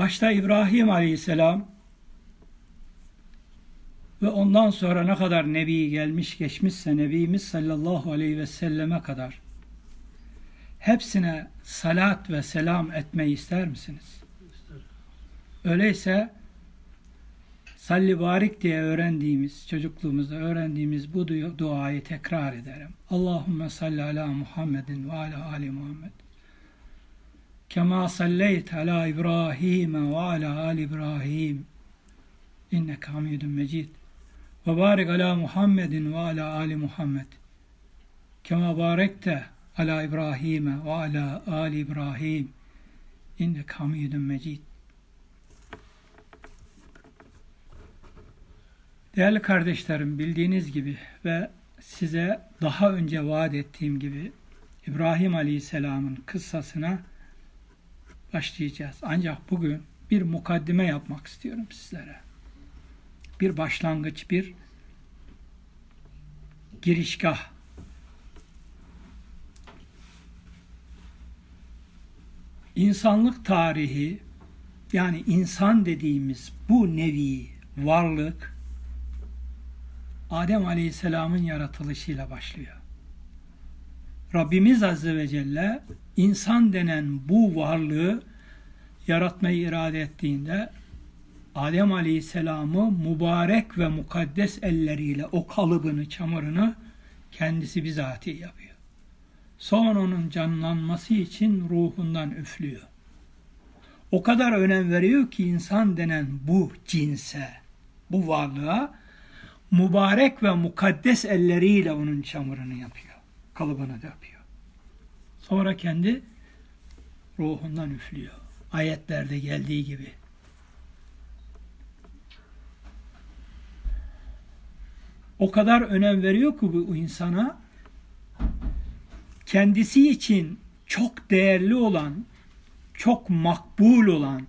Başta İbrahim Aleyhisselam ve ondan sonra ne kadar Nebi gelmiş geçmişse Nebimiz sallallahu aleyhi ve selleme kadar hepsine salat ve selam etmeyi ister misiniz? Öyleyse salli barik diye öğrendiğimiz, çocukluğumuzda öğrendiğimiz bu duayı tekrar ederim. Allahümme salli ala Muhammedin ve ala Ali Muhammed. Kema salleyt ala İbrahim ve ala Ali İbrahim. İnneke hamidun mecid. Ve barik ala Muhammedin ve ala Ali Muhammed. Kema barekte ala İbrahim ve ala Ali İbrahim. İnneke hamidun mecid. Değerli kardeşlerim bildiğiniz gibi ve size daha önce vaat ettiğim gibi İbrahim Aleyhisselam'ın kıssasına başlayacağız. Ancak bugün bir mukaddime yapmak istiyorum sizlere. Bir başlangıç, bir girişgah. İnsanlık tarihi yani insan dediğimiz bu nevi varlık Adem Aleyhisselam'ın yaratılışıyla başlıyor. Rabbimiz Azze ve Celle insan denen bu varlığı yaratmayı irade ettiğinde Adem Aleyhisselam'ı mübarek ve mukaddes elleriyle o kalıbını, çamurunu kendisi bizatihi yapıyor. Sonra onun canlanması için ruhundan üflüyor. O kadar önem veriyor ki insan denen bu cinse, bu varlığa mübarek ve mukaddes elleriyle onun çamurunu yapıyor. Kalıbını da yapıyor. Sonra kendi ruhundan üflüyor. Ayetlerde geldiği gibi. O kadar önem veriyor ki bu insana kendisi için çok değerli olan, çok makbul olan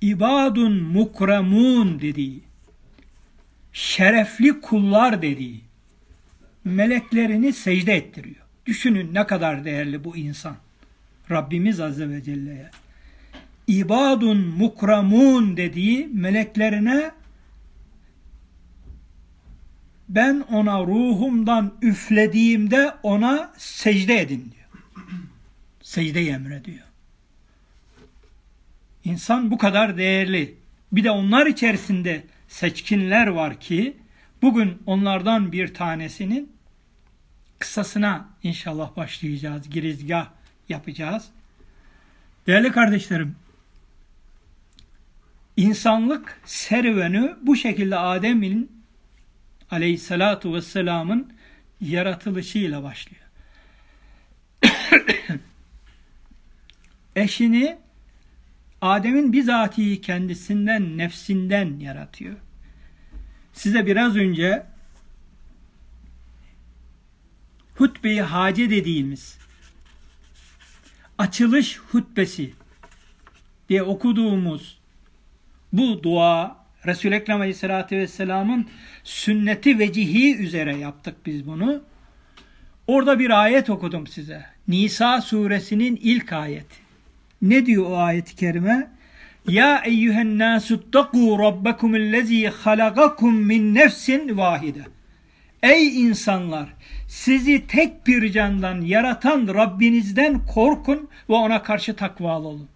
ibadun mukremun dediği şerefli kullar dediği meleklerini secde ettiriyor. Düşünün ne kadar değerli bu insan. Rabbimiz Azze ve Celle'ye. İbadun mukramun dediği meleklerine ben ona ruhumdan üflediğimde ona secde edin diyor. Secde emrediyor. İnsan bu kadar değerli. Bir de onlar içerisinde seçkinler var ki bugün onlardan bir tanesinin kısasına inşallah başlayacağız. Girizgah yapacağız. Değerli kardeşlerim, insanlık serüveni bu şekilde Adem'in aleyhissalatu vesselamın yaratılışıyla başlıyor. Eşini Adem'in bizatihi kendisinden, nefsinden yaratıyor. Size biraz önce hutbe-i hace dediğimiz açılış hutbesi diye okuduğumuz bu dua Resul-i Ekrem Aleyhisselatü Vesselam'ın sünneti vecihi üzere yaptık biz bunu. Orada bir ayet okudum size. Nisa suresinin ilk ayeti. Ne diyor o ayet-i kerime? Ya eyyühen nâsuttaqû rabbekumüllezî halagakum min nefsin vahide. Ey insanlar! Sizi tek bir candan yaratan Rabbinizden korkun ve ona karşı takvalı olun.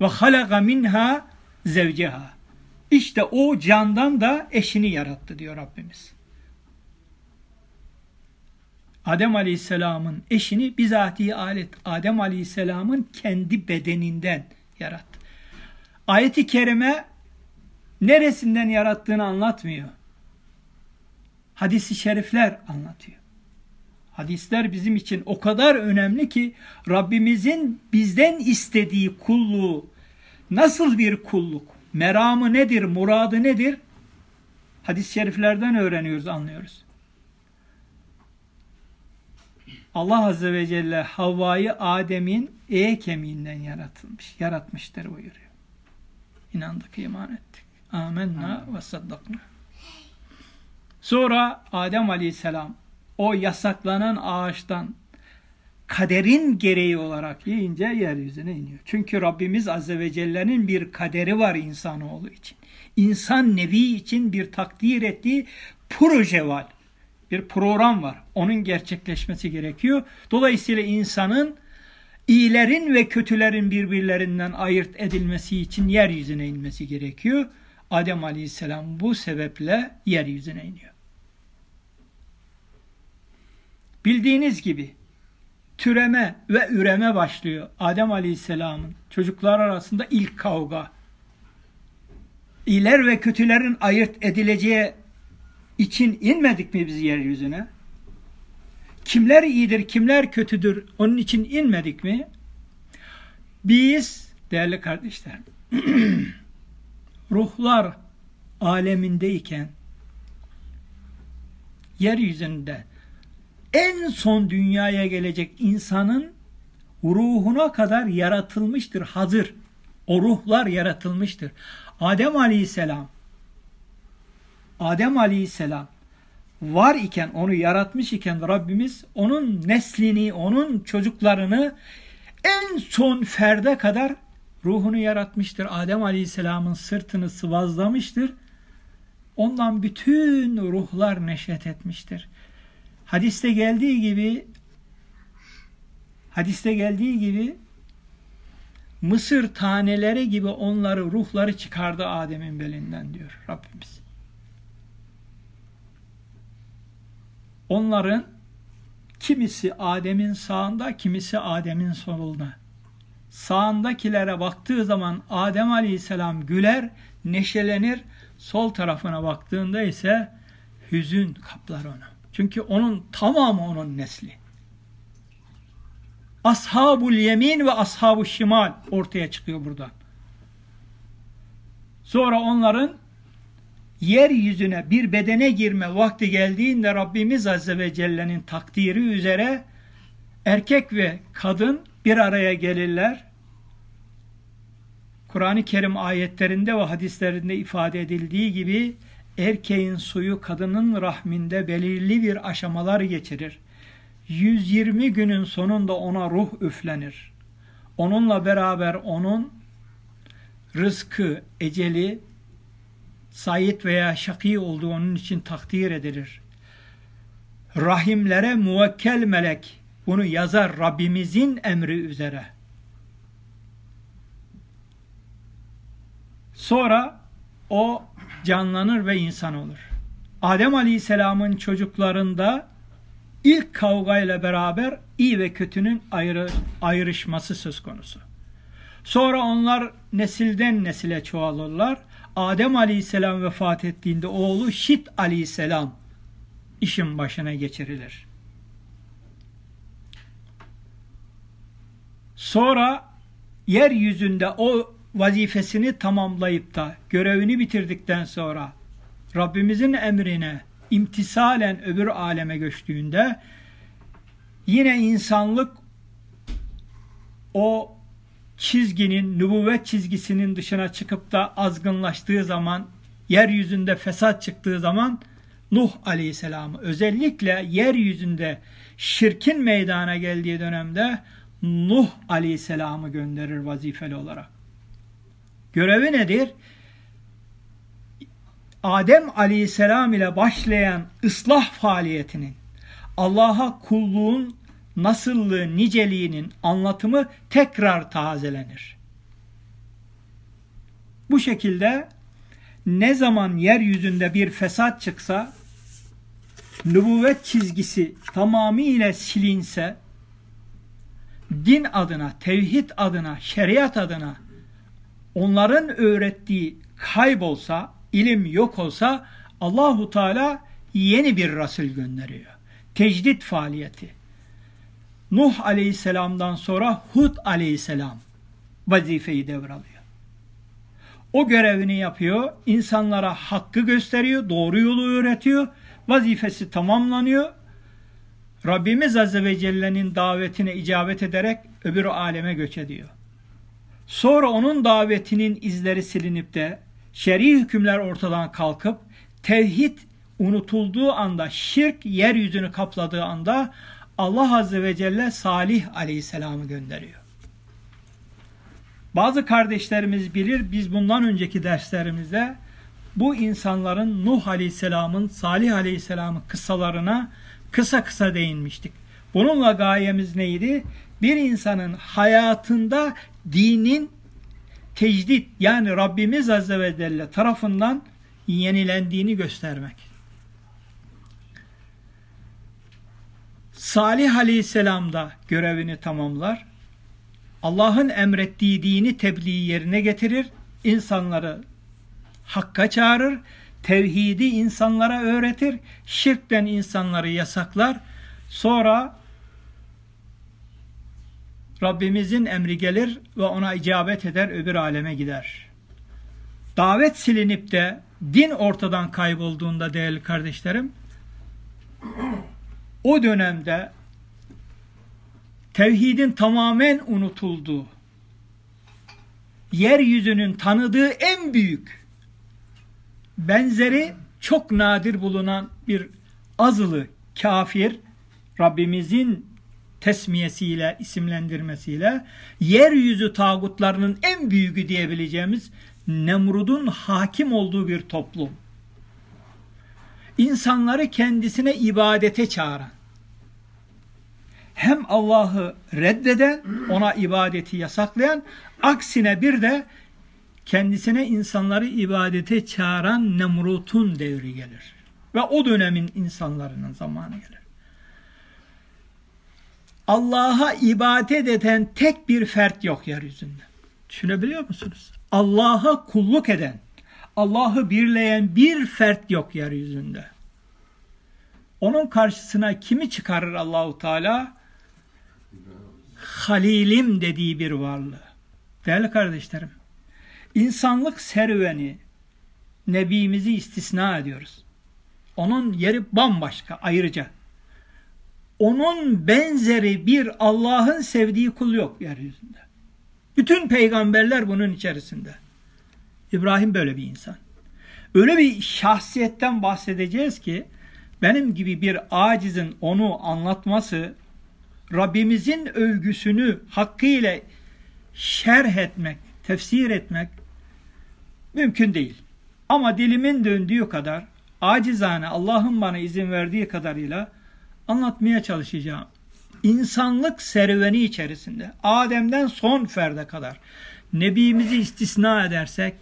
Ve halaga minha zevceha. İşte o candan da eşini yarattı diyor Rabbimiz. Adem Aleyhisselam'ın eşini bizatihi alet Adem Aleyhisselam'ın kendi bedeninden yarattı. Ayet-i kerime neresinden yarattığını anlatmıyor. Hadis-i şerifler anlatıyor. Hadisler bizim için o kadar önemli ki Rabbimizin bizden istediği kulluğu nasıl bir kulluk, meramı nedir, muradı nedir? Hadis-i şeriflerden öğreniyoruz, anlıyoruz. Allah Azze ve Celle Havva'yı Adem'in e kemiğinden yaratılmış, yaratmıştır buyuruyor. İnandık, iman ettik. Amenna ve saddakna. Sonra Adem Aleyhisselam o yasaklanan ağaçtan kaderin gereği olarak yiyince yeryüzüne iniyor. Çünkü Rabbimiz Azze ve Celle'nin bir kaderi var insanoğlu için. İnsan nevi için bir takdir ettiği proje var. Bir program var. Onun gerçekleşmesi gerekiyor. Dolayısıyla insanın iyilerin ve kötülerin birbirlerinden ayırt edilmesi için yeryüzüne inmesi gerekiyor. Adem Aleyhisselam bu sebeple yeryüzüne iniyor. Bildiğiniz gibi türeme ve üreme başlıyor. Adem Aleyhisselam'ın çocuklar arasında ilk kavga. İyiler ve kötülerin ayırt edileceği için inmedik mi biz yeryüzüne? Kimler iyidir, kimler kötüdür onun için inmedik mi? Biz değerli kardeşlerim ruhlar alemindeyken yeryüzünde en son dünyaya gelecek insanın ruhuna kadar yaratılmıştır, hazır. O ruhlar yaratılmıştır. Adem Aleyhisselam Adem Aleyhisselam var iken, onu yaratmış iken Rabbimiz onun neslini, onun çocuklarını en son ferde kadar ruhunu yaratmıştır. Adem Aleyhisselam'ın sırtını sıvazlamıştır. Ondan bütün ruhlar neşet etmiştir. Hadiste geldiği gibi hadiste geldiği gibi Mısır taneleri gibi onları ruhları çıkardı Adem'in belinden diyor Rabbimiz. Onların kimisi Adem'in sağında, kimisi Adem'in solunda. Sağındakilere baktığı zaman Adem Aleyhisselam güler, neşelenir. Sol tarafına baktığında ise hüzün kaplar onu. Çünkü onun tamamı onun nesli. Ashabul yemin ve ashabu şimal ortaya çıkıyor buradan. Sonra onların yeryüzüne bir bedene girme vakti geldiğinde Rabbimiz Azze ve Celle'nin takdiri üzere erkek ve kadın bir araya gelirler. Kur'an-ı Kerim ayetlerinde ve hadislerinde ifade edildiği gibi erkeğin suyu kadının rahminde belirli bir aşamalar geçirir. 120 günün sonunda ona ruh üflenir. Onunla beraber onun rızkı, eceli, Said veya şakî olduğu onun için takdir edilir. Rahimlere muvekkel melek bunu yazar Rabbimizin emri üzere. Sonra o canlanır ve insan olur. Adem Aleyhisselam'ın çocuklarında ilk kavgayla beraber iyi ve kötünün ayrı, ayrışması söz konusu. Sonra onlar nesilden nesile çoğalırlar. Adem Aleyhisselam vefat ettiğinde oğlu Şit Aleyhisselam işin başına geçirilir. Sonra yeryüzünde o vazifesini tamamlayıp da görevini bitirdikten sonra Rabbimizin emrine imtisalen öbür aleme göçtüğünde yine insanlık o çizginin, nübüvvet çizgisinin dışına çıkıp da azgınlaştığı zaman, yeryüzünde fesat çıktığı zaman Nuh Aleyhisselam'ı özellikle yeryüzünde şirkin meydana geldiği dönemde Nuh Aleyhisselam'ı gönderir vazifeli olarak. Görevi nedir? Adem Aleyhisselam ile başlayan ıslah faaliyetinin Allah'a kulluğun nasıllığı, niceliğinin anlatımı tekrar tazelenir. Bu şekilde ne zaman yeryüzünde bir fesat çıksa, nübüvvet çizgisi tamamıyla silinse, din adına, tevhid adına, şeriat adına onların öğrettiği kaybolsa, ilim yok olsa Allahu Teala yeni bir Resul gönderiyor. Tecdit faaliyeti. Nuh aleyhisselamdan sonra Hud aleyhisselam vazifeyi devralıyor. O görevini yapıyor, insanlara hakkı gösteriyor, doğru yolu öğretiyor, vazifesi tamamlanıyor. Rabbimiz Azze ve Celle'nin davetine icabet ederek öbür aleme göç ediyor. Sonra onun davetinin izleri silinip de şer'i hükümler ortadan kalkıp tevhid unutulduğu anda, şirk yeryüzünü kapladığı anda Allah Azze ve Celle Salih Aleyhisselam'ı gönderiyor. Bazı kardeşlerimiz bilir biz bundan önceki derslerimizde bu insanların Nuh Aleyhisselam'ın Salih Aleyhisselam'ın kıssalarına kısa kısa değinmiştik. Bununla gayemiz neydi? Bir insanın hayatında dinin tecdit yani Rabbimiz Azze ve Celle tarafından yenilendiğini göstermek. Salih Aleyhisselam da görevini tamamlar. Allah'ın emrettiği dini tebliğ yerine getirir. insanları hakka çağırır. Tevhidi insanlara öğretir. Şirkten insanları yasaklar. Sonra Rabbimizin emri gelir ve ona icabet eder öbür aleme gider. Davet silinip de din ortadan kaybolduğunda değerli kardeşlerim o dönemde tevhidin tamamen unutulduğu yeryüzünün tanıdığı en büyük benzeri çok nadir bulunan bir azılı kafir Rabbimizin tesmiyesiyle, isimlendirmesiyle yeryüzü tağutlarının en büyüğü diyebileceğimiz Nemrud'un hakim olduğu bir toplum. İnsanları kendisine ibadete çağıran, hem Allah'ı reddeden, ona ibadeti yasaklayan, aksine bir de kendisine insanları ibadete çağıran Nemrut'un devri gelir. Ve o dönemin insanlarının zamanı gelir. Allah'a ibadet eden tek bir fert yok yeryüzünde. Düşünebiliyor musunuz? Allah'a kulluk eden, Allah'ı birleyen bir fert yok yeryüzünde. Onun karşısına kimi çıkarır Allahu Teala? Halilim dediği bir varlığı. Değerli kardeşlerim, insanlık serüveni Nebimizi istisna ediyoruz. Onun yeri bambaşka, ayrıca. Onun benzeri bir Allah'ın sevdiği kul yok yeryüzünde. Bütün peygamberler bunun içerisinde. İbrahim böyle bir insan. Öyle bir şahsiyetten bahsedeceğiz ki benim gibi bir acizin onu anlatması Rabbimizin övgüsünü hakkıyla şerh etmek, tefsir etmek mümkün değil. Ama dilimin döndüğü kadar acizane Allah'ın bana izin verdiği kadarıyla anlatmaya çalışacağım. İnsanlık serüveni içerisinde Adem'den son ferde kadar Nebimizi istisna edersek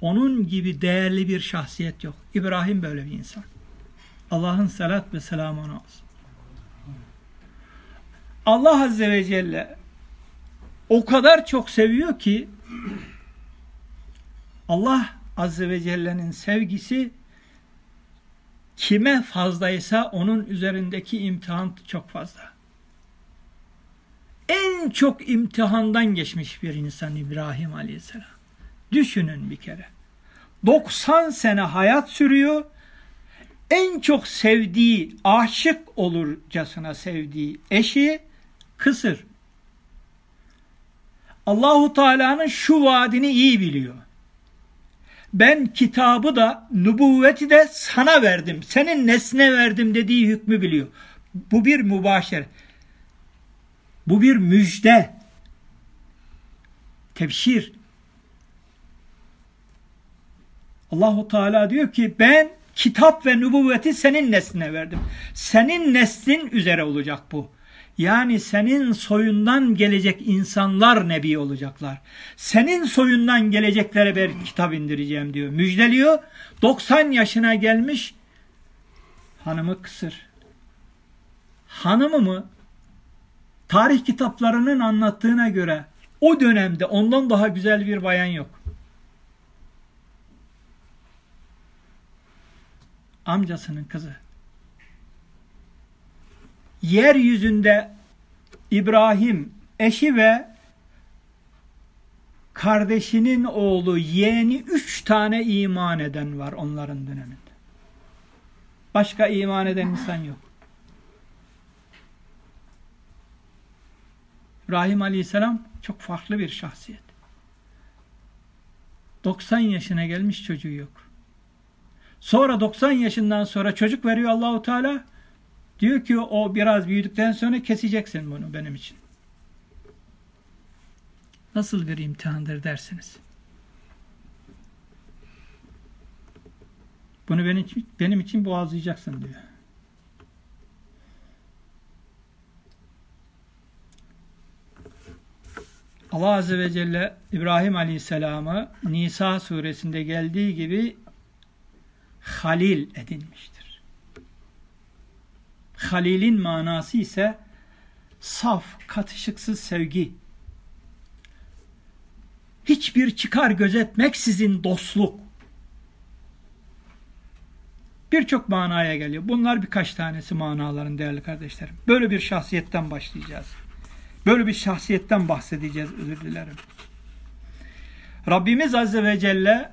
onun gibi değerli bir şahsiyet yok. İbrahim böyle bir insan. Allah'ın salat ve selamı ona olsun. Allah Azze ve Celle o kadar çok seviyor ki Allah Azze ve Celle'nin sevgisi kime fazlaysa onun üzerindeki imtihan çok fazla. En çok imtihandan geçmiş bir insan İbrahim Aleyhisselam. Düşünün bir kere. 90 sene hayat sürüyor. En çok sevdiği, aşık olurcasına sevdiği eşi kısır. Allahu Teala'nın şu vaadini iyi biliyor. Ben kitabı da nübüvveti de sana verdim. Senin nesne verdim dediği hükmü biliyor. Bu bir mübaşer. Bu bir müjde. Tebşir. Allahu Teala diyor ki ben kitap ve nübüvveti senin nesline verdim. Senin neslin üzere olacak bu. Yani senin soyundan gelecek insanlar nebi olacaklar. Senin soyundan geleceklere bir kitap indireceğim diyor. Müjdeliyor. 90 yaşına gelmiş hanımı kısır. Hanımı mı tarih kitaplarının anlattığına göre o dönemde ondan daha güzel bir bayan yok. Amcasının kızı yeryüzünde İbrahim eşi ve kardeşinin oğlu yeğeni üç tane iman eden var onların döneminde. Başka iman eden insan yok. İbrahim Aleyhisselam çok farklı bir şahsiyet. 90 yaşına gelmiş çocuğu yok. Sonra 90 yaşından sonra çocuk veriyor Allahu Teala Diyor ki o biraz büyüdükten sonra keseceksin bunu benim için. Nasıl bir imtihandır dersiniz? Bunu benim için, benim için boğazlayacaksın diyor. Allah Azze ve Celle İbrahim Aleyhisselam'ı Nisa suresinde geldiği gibi halil edinmiştir. Halil'in manası ise saf, katışıksız sevgi. Hiçbir çıkar gözetmeksizin dostluk. Birçok manaya geliyor. Bunlar birkaç tanesi manaların değerli kardeşlerim. Böyle bir şahsiyetten başlayacağız. Böyle bir şahsiyetten bahsedeceğiz özür dilerim. Rabbimiz Azze ve Celle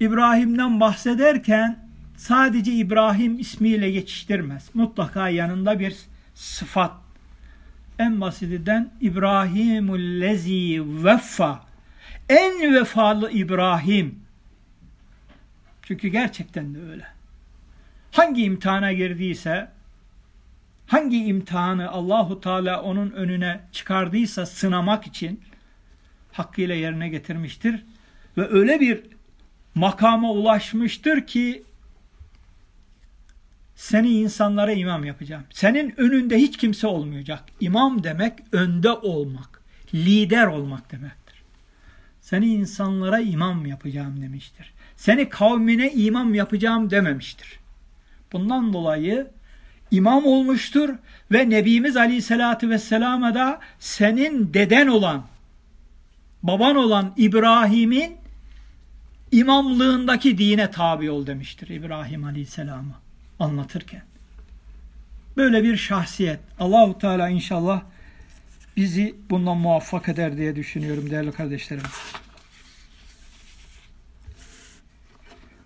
İbrahim'den bahsederken sadece İbrahim ismiyle geçiştirmez. Mutlaka yanında bir sıfat. En basitinden İbrahimullezi veffa. En vefalı İbrahim. Çünkü gerçekten de öyle. Hangi imtihana girdiyse hangi imtihanı Allahu Teala onun önüne çıkardıysa sınamak için hakkıyla yerine getirmiştir ve öyle bir makama ulaşmıştır ki seni insanlara imam yapacağım. Senin önünde hiç kimse olmayacak. İmam demek önde olmak, lider olmak demektir. Seni insanlara imam yapacağım demiştir. Seni kavmine imam yapacağım dememiştir. Bundan dolayı imam olmuştur ve Nebimiz Aleyhisselatü Vesselam'a da senin deden olan, baban olan İbrahim'in imamlığındaki dine tabi ol demiştir İbrahim Aleyhisselam'ı anlatırken. Böyle bir şahsiyet. Allahu Teala inşallah bizi bundan muvaffak eder diye düşünüyorum değerli kardeşlerim.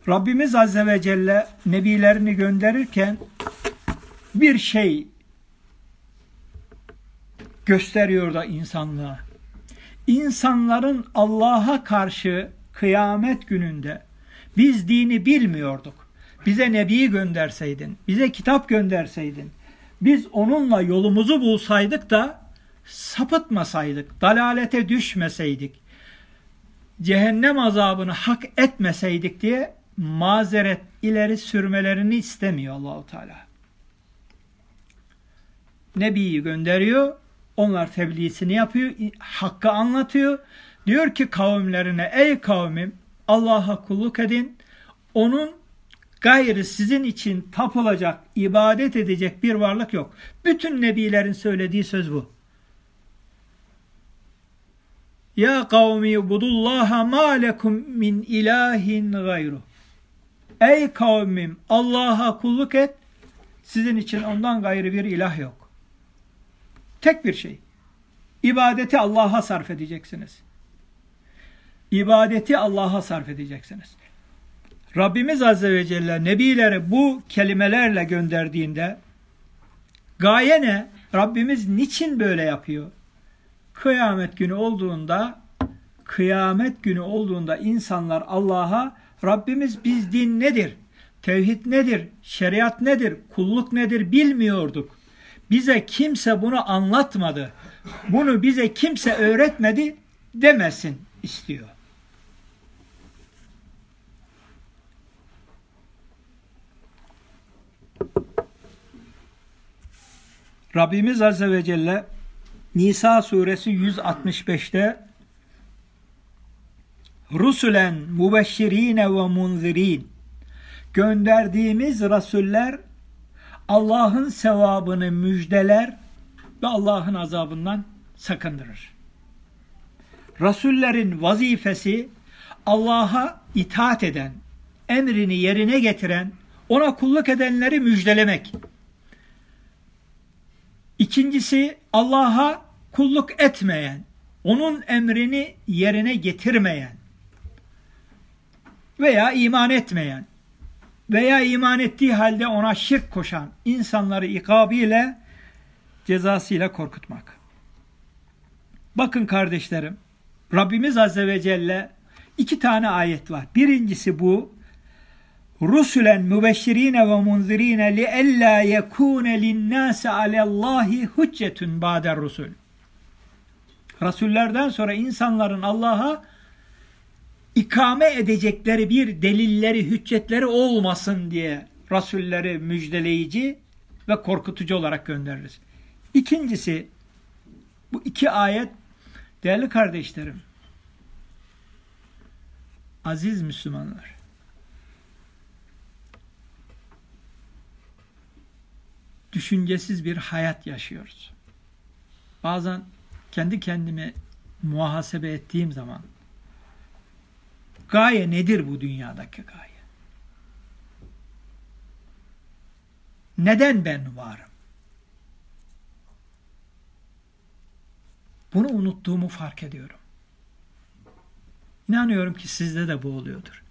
Rabbimiz Azze ve Celle nebilerini gönderirken bir şey gösteriyor da insanlığa. İnsanların Allah'a karşı kıyamet gününde biz dini bilmiyorduk. Bize nebi gönderseydin, bize kitap gönderseydin, biz onunla yolumuzu bulsaydık da sapıtmasaydık, dalalete düşmeseydik, cehennem azabını hak etmeseydik diye mazeret ileri sürmelerini istemiyor Allahu Teala. Nebiyi gönderiyor. Onlar tebliğisini yapıyor. Hakkı anlatıyor. Diyor ki kavimlerine ey kavmim Allah'a kulluk edin. Onun gayrı sizin için tapılacak, ibadet edecek bir varlık yok. Bütün nebilerin söylediği söz bu. Ya kavmi budullaha ma lekum min ilahin gayru. Ey kavmim Allah'a kulluk et. Sizin için ondan gayrı bir ilah yok. Tek bir şey. İbadeti Allah'a sarf edeceksiniz. İbadeti Allah'a sarf edeceksiniz. Rabbimiz Azze ve Celle nebileri bu kelimelerle gönderdiğinde gaye ne? Rabbimiz niçin böyle yapıyor? Kıyamet günü olduğunda kıyamet günü olduğunda insanlar Allah'a Rabbimiz biz din nedir? Tevhid nedir? Şeriat nedir? Kulluk nedir? Bilmiyorduk. Bize kimse bunu anlatmadı. Bunu bize kimse öğretmedi demesin istiyor. Rabbimiz Azze ve Celle Nisa suresi 165'te Rusulen mubeşşirine ve munzirin gönderdiğimiz rasuller Allah'ın sevabını müjdeler ve Allah'ın azabından sakındırır. Rasullerin vazifesi Allah'a itaat eden, emrini yerine getiren, ona kulluk edenleri müjdelemek. İkincisi Allah'a kulluk etmeyen, onun emrini yerine getirmeyen veya iman etmeyen veya iman ettiği halde ona şirk koşan insanları ikabıyla cezasıyla korkutmak. Bakın kardeşlerim, Rabbimiz Azze ve Celle iki tane ayet var. Birincisi bu, rusulen mübeşşirine ve munzirine li ella yekune linnâse alellâhi hüccetun ba'der rusul. Rasullerden sonra insanların Allah'a ikame edecekleri bir delilleri, hüccetleri olmasın diye Rasulleri müjdeleyici ve korkutucu olarak göndeririz. İkincisi, bu iki ayet değerli kardeşlerim, aziz Müslümanlar, düşüncesiz bir hayat yaşıyoruz. Bazen kendi kendime muhasebe ettiğim zaman gaye nedir bu dünyadaki gaye? Neden ben varım? Bunu unuttuğumu fark ediyorum. İnanıyorum ki sizde de bu oluyordur.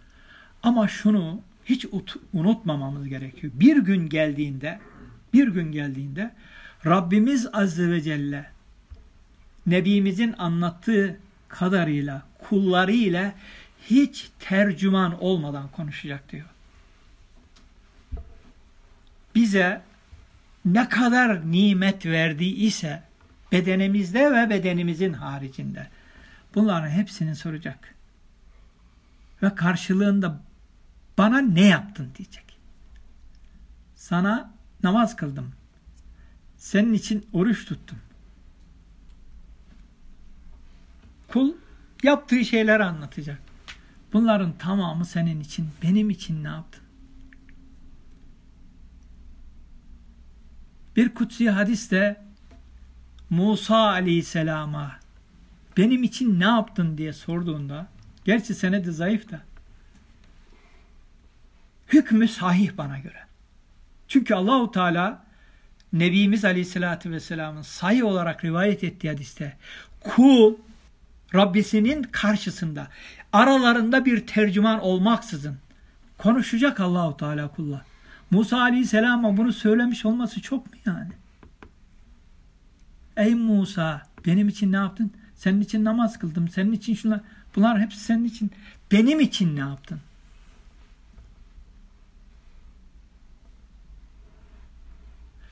Ama şunu hiç unutmamamız gerekiyor. Bir gün geldiğinde, bir gün geldiğinde Rabbimiz Azze ve Celle Nebimizin anlattığı kadarıyla, kullarıyla hiç tercüman olmadan konuşacak diyor. Bize ne kadar nimet verdiyse bedenimizde ve bedenimizin haricinde bunların hepsini soracak. Ve karşılığında bana ne yaptın diyecek. Sana namaz kıldım. Senin için oruç tuttum. Kul yaptığı şeyleri anlatacak. Bunların tamamı senin için, benim için ne yaptın? Bir kutsi hadiste Musa aleyhisselama benim için ne yaptın diye sorduğunda gerçi senedi zayıf da hükmü sahih bana göre. Çünkü Allahu Teala Nebimiz Aleyhisselatü Vesselam'ın sayı olarak rivayet ettiği hadiste kul Rabbisinin karşısında aralarında bir tercüman olmaksızın konuşacak Allahu Teala kulla. Musa Aleyhisselam'a bunu söylemiş olması çok mu yani? Ey Musa benim için ne yaptın? Senin için namaz kıldım. Senin için şunlar. Bunlar hepsi senin için. Benim için ne yaptın?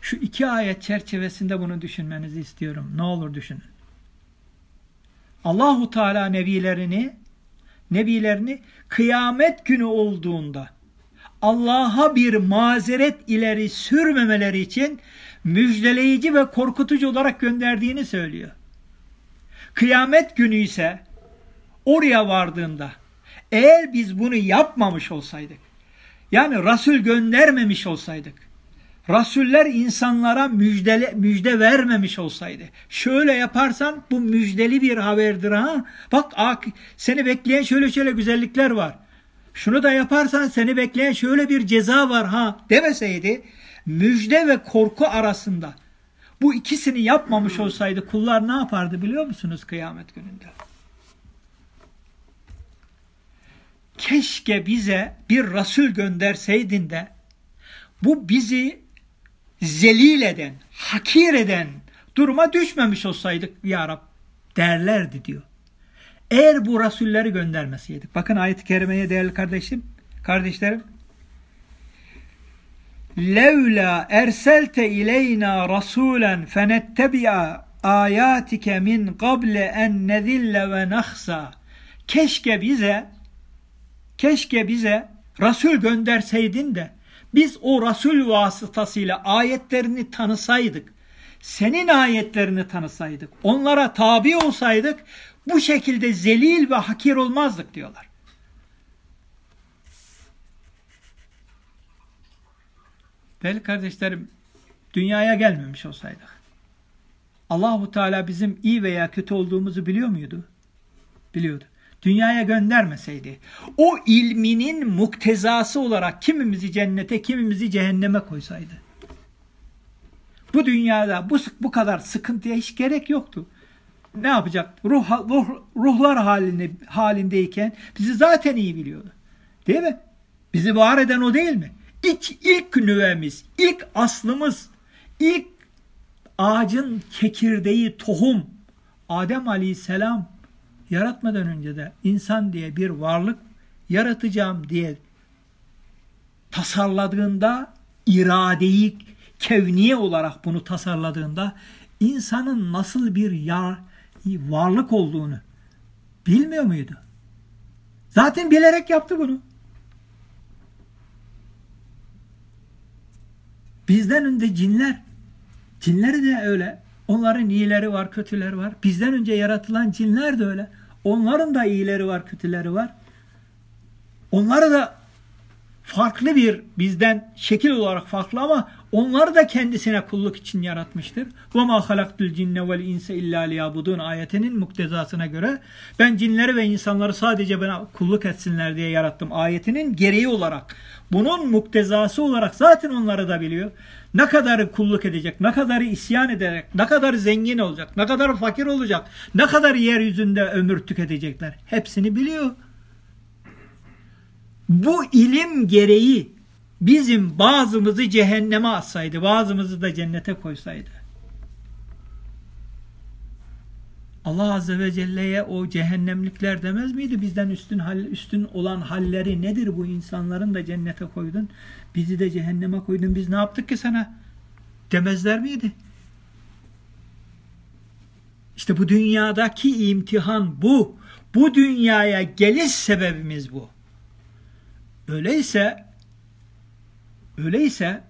Şu iki ayet çerçevesinde bunu düşünmenizi istiyorum. Ne olur düşünün. Allahu Teala nebilerini nebilerini kıyamet günü olduğunda Allah'a bir mazeret ileri sürmemeleri için müjdeleyici ve korkutucu olarak gönderdiğini söylüyor. Kıyamet günü ise oraya vardığında eğer biz bunu yapmamış olsaydık yani Resul göndermemiş olsaydık Rasuller insanlara müjdele, müjde vermemiş olsaydı. Şöyle yaparsan bu müjdeli bir haberdir ha. Bak seni bekleyen şöyle şöyle güzellikler var. Şunu da yaparsan seni bekleyen şöyle bir ceza var ha demeseydi müjde ve korku arasında bu ikisini yapmamış olsaydı kullar ne yapardı biliyor musunuz kıyamet gününde? Keşke bize bir Resul gönderseydin de bu bizi zelil eden, hakir eden duruma düşmemiş olsaydık ya Rab derlerdi diyor. Eğer bu rasulleri göndermeseydik. Bakın ayet-i kerimeye değerli kardeşim, kardeşlerim. Levla erselte ileyna rasulen fenettebi'a ayatike min qable en nezille ve nahsa. Keşke bize keşke bize Resul gönderseydin de biz o Resul vasıtasıyla ayetlerini tanısaydık, senin ayetlerini tanısaydık, onlara tabi olsaydık bu şekilde zelil ve hakir olmazdık diyorlar. Değerli kardeşlerim, dünyaya gelmemiş olsaydık, Allahu Teala bizim iyi veya kötü olduğumuzu biliyor muydu? Biliyordu dünyaya göndermeseydi, o ilminin muktezası olarak kimimizi cennete, kimimizi cehenneme koysaydı. Bu dünyada bu, bu kadar sıkıntıya hiç gerek yoktu. Ne yapacak? Ruh, ruh, ruhlar halinde, halindeyken bizi zaten iyi biliyordu. Değil mi? Bizi var eden o değil mi? İlk, ilk nüvemiz, ilk aslımız, ilk ağacın çekirdeği, tohum, Adem Aleyhisselam yaratmadan önce de insan diye bir varlık yaratacağım diye tasarladığında iradeyi kevniye olarak bunu tasarladığında insanın nasıl bir ya, varlık olduğunu bilmiyor muydu? Zaten bilerek yaptı bunu. Bizden önce cinler, cinleri de öyle. Onların iyileri var, kötüleri var. Bizden önce yaratılan cinler de öyle. Onların da iyileri var, kötüleri var. Onları da farklı bir bizden şekil olarak farklı ama onları da kendisine kulluk için yaratmıştır. وَمَا خَلَقْتُ الْجِنَّ وَالْاِنْسَ اِلَّا لِيَابُدُونَ ayetinin muktezasına göre ben cinleri ve insanları sadece bana kulluk etsinler diye yarattım ayetinin gereği olarak. Bunun muktezası olarak zaten onları da biliyor. Ne kadar kulluk edecek, ne kadar isyan edecek, ne kadar zengin olacak, ne kadar fakir olacak, ne kadar yeryüzünde ömür tüketecekler. Hepsini biliyor. Bu ilim gereği bizim bazımızı cehenneme atsaydı, bazımızı da cennete koysaydı. Allah Azze ve Celle'ye o cehennemlikler demez miydi? Bizden üstün hal, üstün olan halleri nedir bu insanların da cennete koydun? Bizi de cehenneme koydun. Biz ne yaptık ki sana? Demezler miydi? İşte bu dünyadaki imtihan bu. Bu dünyaya geliş sebebimiz bu. Öyleyse öyleyse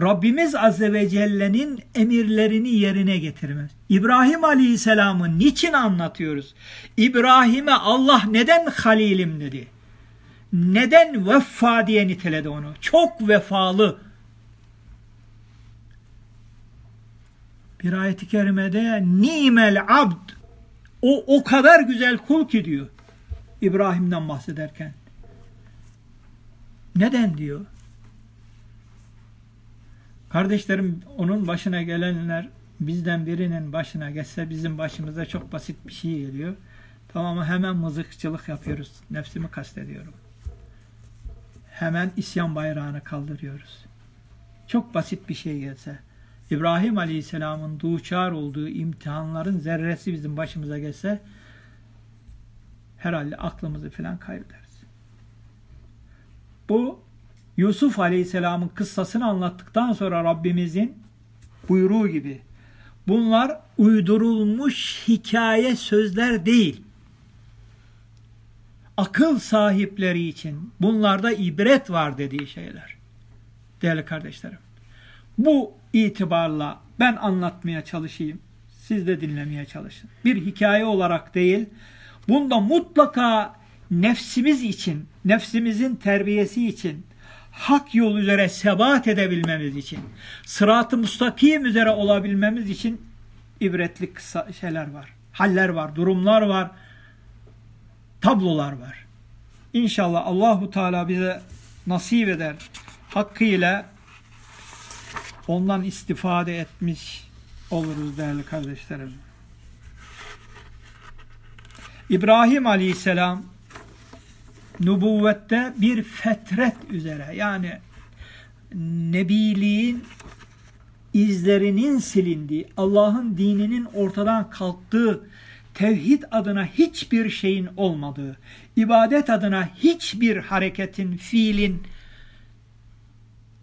Rabbimiz Azze ve Celle'nin emirlerini yerine getirmez. İbrahim Aleyhisselam'ı niçin anlatıyoruz? İbrahim'e Allah neden halilim dedi? Neden veffa diye niteledi onu? Çok vefalı. Bir ayet-i kerimede nimel abd o o kadar güzel kul ki diyor. İbrahim'den bahsederken. Neden diyor? Kardeşlerim onun başına gelenler bizden birinin başına geçse bizim başımıza çok basit bir şey geliyor. Tamam hemen mızıkçılık yapıyoruz. Nefsimi kastediyorum. Hemen isyan bayrağını kaldırıyoruz. Çok basit bir şey gelse. İbrahim Aleyhisselam'ın duçar olduğu imtihanların zerresi bizim başımıza gelse herhalde aklımızı falan kaybederiz. Bu Yusuf Aleyhisselam'ın kıssasını anlattıktan sonra Rabbimizin buyruğu gibi bunlar uydurulmuş hikaye sözler değil. Akıl sahipleri için bunlarda ibret var dediği şeyler. Değerli kardeşlerim. Bu itibarla ben anlatmaya çalışayım. Siz de dinlemeye çalışın. Bir hikaye olarak değil, bunda mutlaka nefsimiz için, nefsimizin terbiyesi için, hak yol üzere sebat edebilmemiz için, sırat-ı mustakim üzere olabilmemiz için ibretli kısa şeyler var. Haller var, durumlar var, tablolar var. İnşallah Allahu Teala bize nasip eder. Hakkıyla ondan istifade etmiş oluruz değerli kardeşlerim. İbrahim Aleyhisselam nübüvvette bir fetret üzere yani nebiliğin izlerinin silindiği, Allah'ın dininin ortadan kalktığı, tevhid adına hiçbir şeyin olmadığı, ibadet adına hiçbir hareketin, fiilin,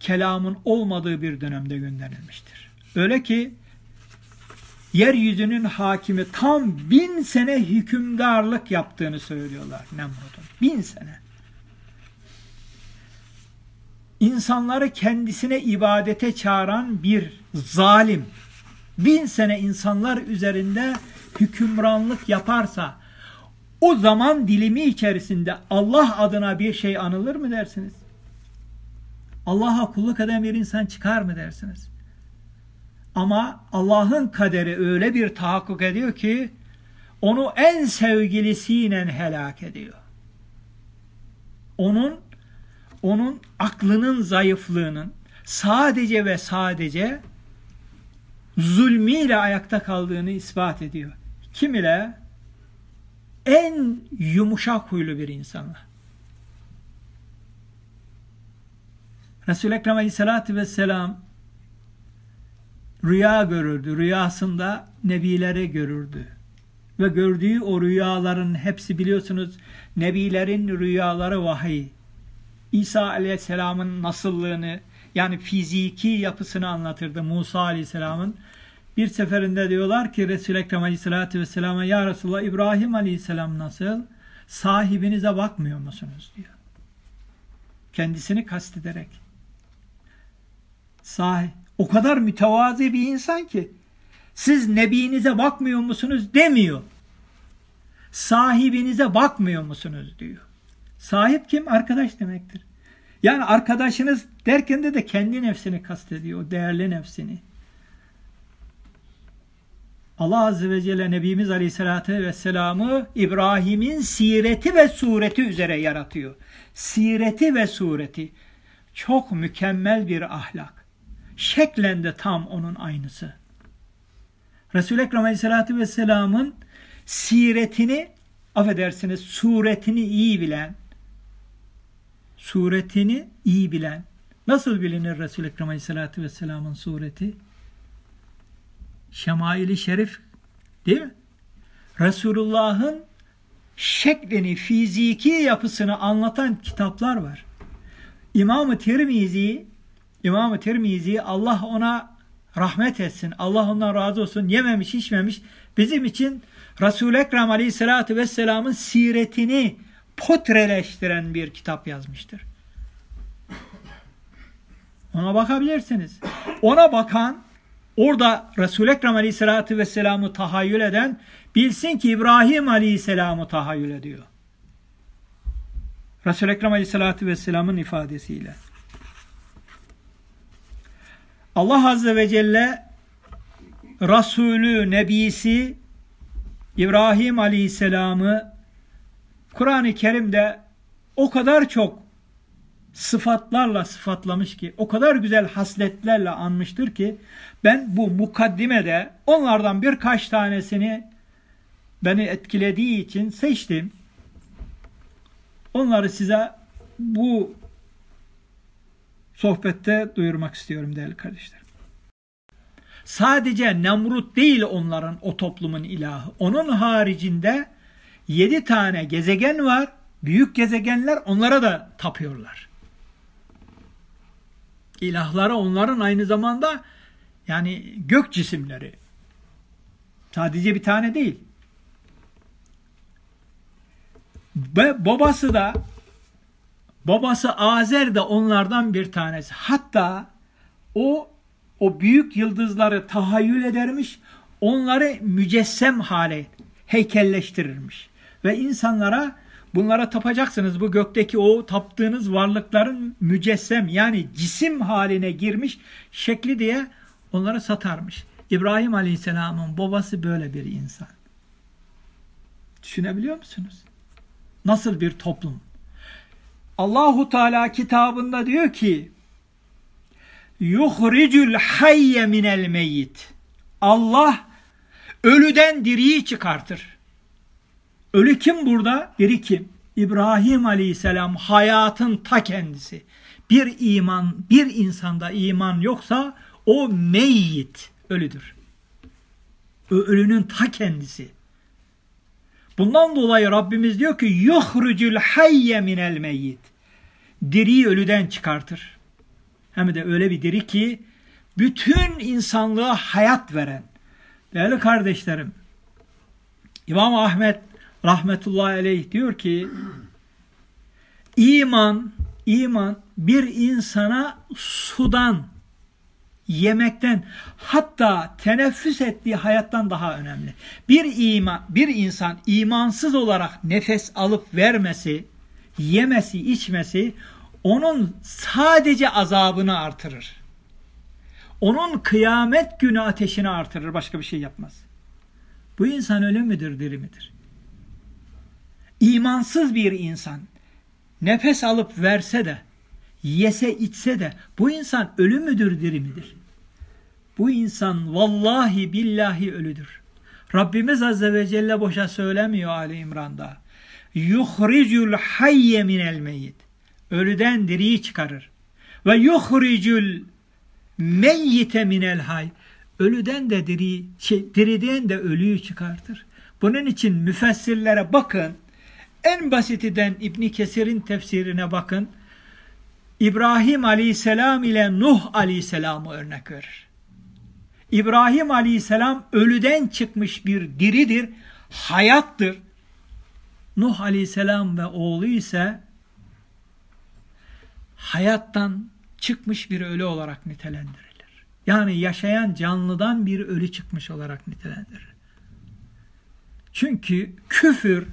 kelamın olmadığı bir dönemde gönderilmiştir. Öyle ki yeryüzünün hakimi tam bin sene hükümdarlık yaptığını söylüyorlar Nemrut'un. Bin sene. İnsanları kendisine ibadete çağıran bir zalim, bin sene insanlar üzerinde hükümranlık yaparsa, o zaman dilimi içerisinde Allah adına bir şey anılır mı dersiniz? Allah'a kulluk eden bir insan çıkar mı dersiniz? Ama Allah'ın kaderi öyle bir tahakkuk ediyor ki onu en sevgilisiyle helak ediyor. Onun onun aklının zayıflığının sadece ve sadece zulmiyle ayakta kaldığını ispat ediyor. Kim ile? En yumuşak huylu bir insanla. Resul-i Ekrem Aleyhisselatü Vesselam rüya görürdü. Rüyasında nebileri görürdü. Ve gördüğü o rüyaların hepsi biliyorsunuz nebilerin rüyaları vahiy. İsa Aleyhisselam'ın nasıllığını yani fiziki yapısını anlatırdı Musa Aleyhisselam'ın. Bir seferinde diyorlar ki Resul-i Ekrem Aleyhisselatü Vesselam'a Ya Resulallah İbrahim Aleyhisselam nasıl? Sahibinize bakmıyor musunuz diyor. Kendisini kastederek. Sahi, o kadar mütevazi bir insan ki siz nebinize bakmıyor musunuz demiyor. Sahibinize bakmıyor musunuz diyor. Sahip kim? Arkadaş demektir. Yani arkadaşınız derken de de kendi nefsini kastediyor. Değerli nefsini. Allah Azze ve Celle Nebimiz Aleyhisselatü Vesselam'ı İbrahim'in sireti ve sureti üzere yaratıyor. Sireti ve sureti. Çok mükemmel bir ahlak. Şeklen de tam onun aynısı. Resul-i Ekrem Aleyhisselatü Vesselam'ın siretini, affedersiniz suretini iyi bilen, suretini iyi bilen, nasıl bilinir Resul-i Ekrem Aleyhisselatü Vesselam'ın sureti? Şemaili Şerif değil mi? Resulullah'ın şeklini, fiziki yapısını anlatan kitaplar var. İmam-ı Tirmizi, İmam-ı Tirmizi Allah ona rahmet etsin. Allah ondan razı olsun. Yememiş, içmemiş. Bizim için Resul-i Ekrem Aleyhisselatü Vesselam'ın siretini potreleştiren bir kitap yazmıştır. Ona bakabilirsiniz. Ona bakan Orada Resul-i Ekrem Aleyhisselatü Vesselam'ı tahayyül eden bilsin ki İbrahim Aleyhisselam'ı tahayyül ediyor. Resul-i Ekrem Aleyhisselatü Vesselam'ın ifadesiyle. Allah Azze ve Celle Resulü, Nebisi İbrahim Aleyhisselam'ı Kur'an-ı Kerim'de o kadar çok sıfatlarla sıfatlamış ki, o kadar güzel hasletlerle anmıştır ki, ben bu mukaddimede onlardan birkaç tanesini beni etkilediği için seçtim. Onları size bu sohbette duyurmak istiyorum değerli kardeşlerim. Sadece Nemrut değil onların o toplumun ilahı. Onun haricinde yedi tane gezegen var. Büyük gezegenler onlara da tapıyorlar. İlahları onların aynı zamanda yani gök cisimleri. Sadece bir tane değil. Ve babası da babası Azer de onlardan bir tanesi. Hatta o o büyük yıldızları tahayyül edermiş, onları mücessem hale heykelleştirirmiş ve insanlara bunlara tapacaksınız. Bu gökteki o taptığınız varlıkların mücessem yani cisim haline girmiş şekli diye onları satarmış. İbrahim Aleyhisselam'ın babası böyle bir insan. Düşünebiliyor musunuz? Nasıl bir toplum? Allahu Teala kitabında diyor ki yuhricul hayye minel meyyit. Allah ölüden diriyi çıkartır. Ölü kim burada? Diri kim? İbrahim Aleyhisselam hayatın ta kendisi. Bir iman, bir insanda iman yoksa o meyyit, ölüdür. Ölünün ta kendisi. Bundan dolayı Rabbimiz diyor ki yuhrucul hayye minel meyyit. Diriyi ölüden çıkartır. Hem de öyle bir diri ki bütün insanlığa hayat veren. Değerli kardeşlerim, İmam Ahmet rahmetullahi aleyh diyor ki iman iman bir insana sudan yemekten hatta teneffüs ettiği hayattan daha önemli. Bir iman bir insan imansız olarak nefes alıp vermesi, yemesi, içmesi onun sadece azabını artırır. Onun kıyamet günü ateşini artırır, başka bir şey yapmaz. Bu insan ölü müdür, diri midir? imansız bir insan nefes alıp verse de yese içse de bu insan ölü müdür diri midir? Bu insan vallahi billahi ölüdür. Rabbimiz Azze ve Celle boşa söylemiyor Ali İmran'da. Yuhricul hayye minel meyyit. Ölüden diriyi çıkarır. Ve yuhricul meyyite minel hay. Ölüden de diri, şey, diriden de ölüyü çıkartır. Bunun için müfessirlere bakın. En basitinden İbn Kesir'in tefsirine bakın. İbrahim aleyhisselam ile Nuh aleyhisselamı örnek verir. İbrahim aleyhisselam ölüden çıkmış bir diridir, hayattır. Nuh aleyhisselam ve oğlu ise hayattan çıkmış bir ölü olarak nitelendirilir. Yani yaşayan canlıdan bir ölü çıkmış olarak nitelendirilir. Çünkü küfür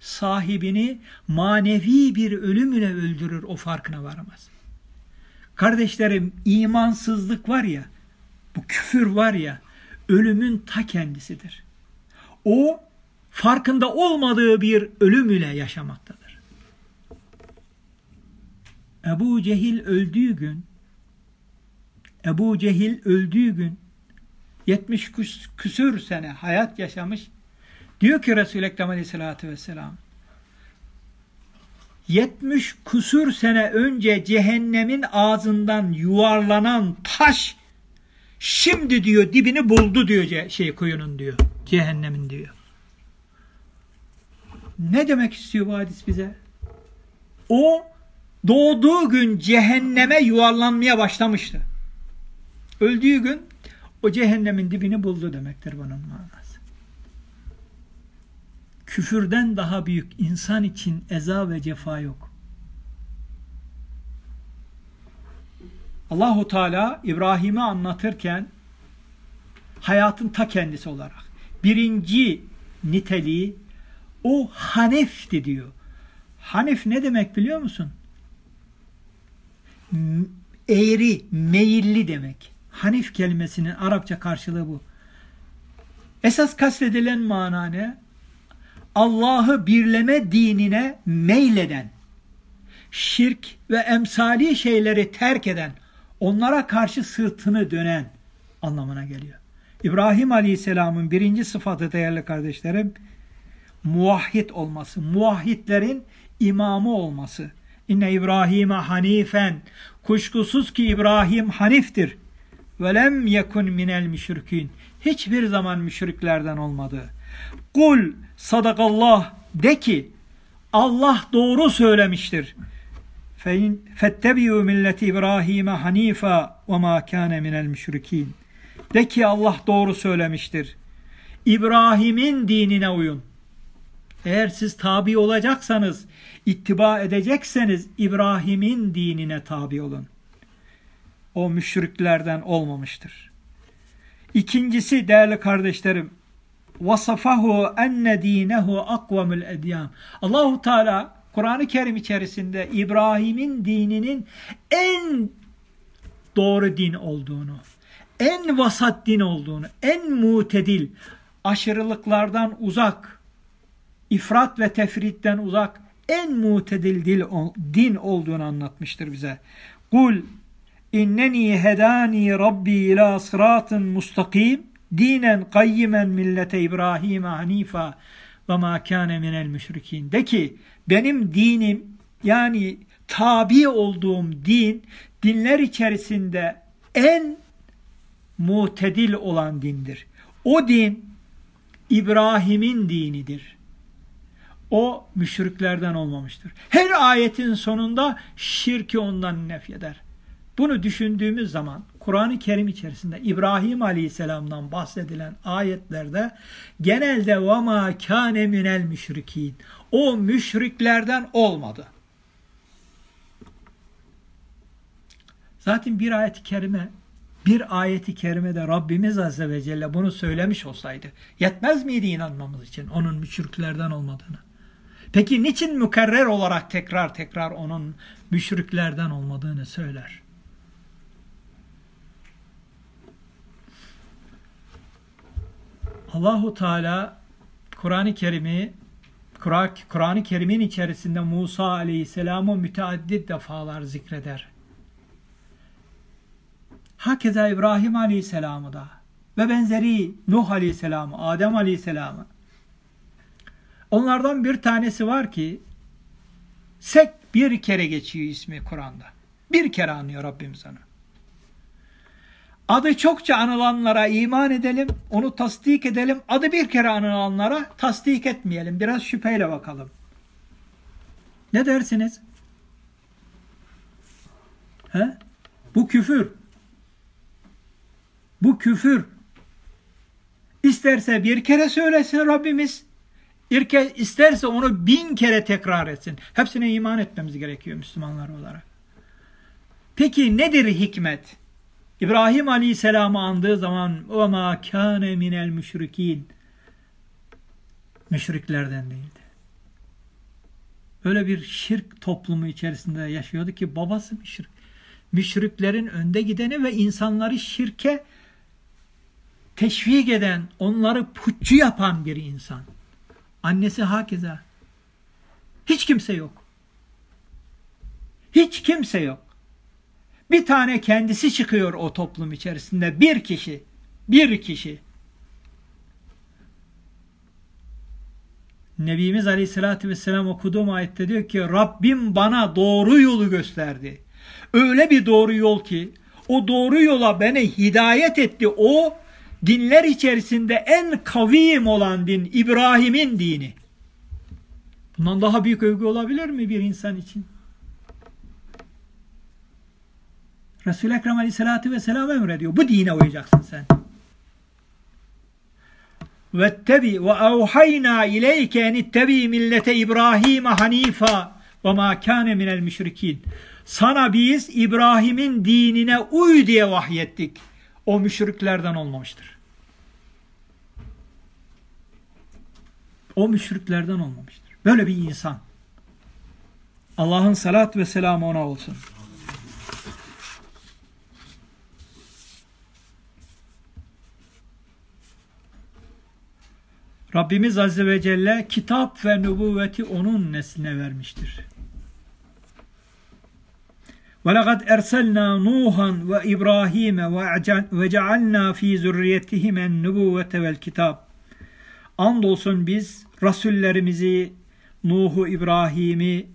sahibini manevi bir ölüm ile öldürür o farkına varamaz. Kardeşlerim imansızlık var ya bu küfür var ya ölümün ta kendisidir. O farkında olmadığı bir ölüm ile yaşamaktadır. Ebu Cehil öldüğü gün Ebu Cehil öldüğü gün 70 küsür sene hayat yaşamış Diyor ki Resul-i Ekrem Aleyhisselatü Vesselam 70 kusur sene önce cehennemin ağzından yuvarlanan taş şimdi diyor dibini buldu diyor şey kuyunun diyor. Cehennemin diyor. Ne demek istiyor bu hadis bize? O doğduğu gün cehenneme yuvarlanmaya başlamıştı. Öldüğü gün o cehennemin dibini buldu demektir bunun manası küfürden daha büyük insan için eza ve cefa yok. Allahu Teala İbrahim'i anlatırken hayatın ta kendisi olarak birinci niteliği o Hanef'ti diyor. Hanef ne demek biliyor musun? Eğri, meyilli demek. Hanif kelimesinin Arapça karşılığı bu. Esas kastedilen mana ne? Allah'ı birleme dinine meyleden, şirk ve emsali şeyleri terk eden, onlara karşı sırtını dönen anlamına geliyor. İbrahim Aleyhisselam'ın birinci sıfatı değerli kardeşlerim, muvahhid olması, muvahhidlerin imamı olması. İnne İbrahim'e hanifen, kuşkusuz ki İbrahim haniftir. Ve lem yekun minel müşrikin. Hiçbir zaman müşriklerden olmadı. Kul sadakallah de ki Allah doğru söylemiştir. Fettebi'u milleti İbrahim'e hanifa ve ma kâne minel müşrikin. De ki Allah doğru söylemiştir. İbrahim'in dinine uyun. Eğer siz tabi olacaksanız, ittiba edecekseniz İbrahim'in dinine tabi olun. O müşriklerden olmamıştır. İkincisi değerli kardeşlerim, vasafahu enne dinehu akvamul edyan. Allahu Teala Kur'an-ı Kerim içerisinde İbrahim'in dininin en doğru din olduğunu, en vasat din olduğunu, en mutedil, aşırılıklardan uzak, ifrat ve tefritten uzak, en mutedil dil, din olduğunu anlatmıştır bize. Kul inneni hedani rabbi ila sıratın mustakim dinen kayyimen millete İbrahim hanifa ve ma kâne minel müşrikin. De ki benim dinim yani tabi olduğum din dinler içerisinde en mutedil olan dindir. O din İbrahim'in dinidir. O müşriklerden olmamıştır. Her ayetin sonunda şirki ondan nefyeder. Bunu düşündüğümüz zaman Kur'an-ı Kerim içerisinde İbrahim Aleyhisselam'dan bahsedilen ayetlerde genelde ve ma kâne minel müşrikin. O müşriklerden olmadı. Zaten bir ayet-i kerime bir ayeti kerimede Rabbimiz Azze ve Celle bunu söylemiş olsaydı yetmez miydi inanmamız için onun müşriklerden olmadığını? Peki niçin mükerrer olarak tekrar tekrar onun müşriklerden olmadığını söyler? Allahu Teala Kur'an-ı Kerim'i Kur'an-ı Kerim'in içerisinde Musa Aleyhisselam'ı müteaddit defalar zikreder. Hakeza İbrahim Aleyhisselam'ı da ve benzeri Nuh Aleyhisselam'ı, Adem Aleyhisselam'ı. Onlardan bir tanesi var ki sek bir kere geçiyor ismi Kur'an'da. Bir kere anlıyor Rabbimiz onu. Adı çokça anılanlara iman edelim, onu tasdik edelim. Adı bir kere anılanlara tasdik etmeyelim. Biraz şüpheyle bakalım. Ne dersiniz? He? Bu küfür. Bu küfür. İsterse bir kere söylesin Rabbimiz, isterse onu bin kere tekrar etsin. Hepsine iman etmemiz gerekiyor Müslümanlar olarak. Peki nedir hikmet? İbrahim Aleyhisselam'ı andığı zaman o ma kâne minel müşrikin müşriklerden değildi. Öyle bir şirk toplumu içerisinde yaşıyordu ki babası müşrik. Müşriklerin önde gideni ve insanları şirke teşvik eden, onları putçu yapan bir insan. Annesi hakeza. Hiç kimse yok. Hiç kimse yok. Bir tane kendisi çıkıyor o toplum içerisinde. Bir kişi. Bir kişi. Nebimiz Aleyhisselatü Vesselam okuduğum ayette diyor ki Rabbim bana doğru yolu gösterdi. Öyle bir doğru yol ki o doğru yola beni hidayet etti. O dinler içerisinde en kavim olan din İbrahim'in dini. Bundan daha büyük övgü olabilir mi bir insan için? Resul-i Ekrem Aleyhisselatü Vesselam emrediyor. Bu dine uyacaksın sen. Vettebi ve evhayna ileyke enittebi millete İbrahim hanifa ve ma kâne minel müşrikin. Sana biz İbrahim'in dinine uy diye vahyettik. O müşriklerden olmamıştır. O müşriklerden olmamıştır. Böyle bir insan. Allah'ın salat ve selamı ona olsun. Rabbimiz Azze ve Celle kitap ve nübüvveti onun nesline vermiştir. وَلَقَدْ اَرْسَلْنَا نُوحًا وَإِبْرَاهِيمَ وَجَعَلْنَا ف۪ي ذُرِّيَّتِهِمَ النُّبُوَّةَ وَالْكِتَابِ Andolsun biz Rasullerimizi, Nuh'u, İbrahim'i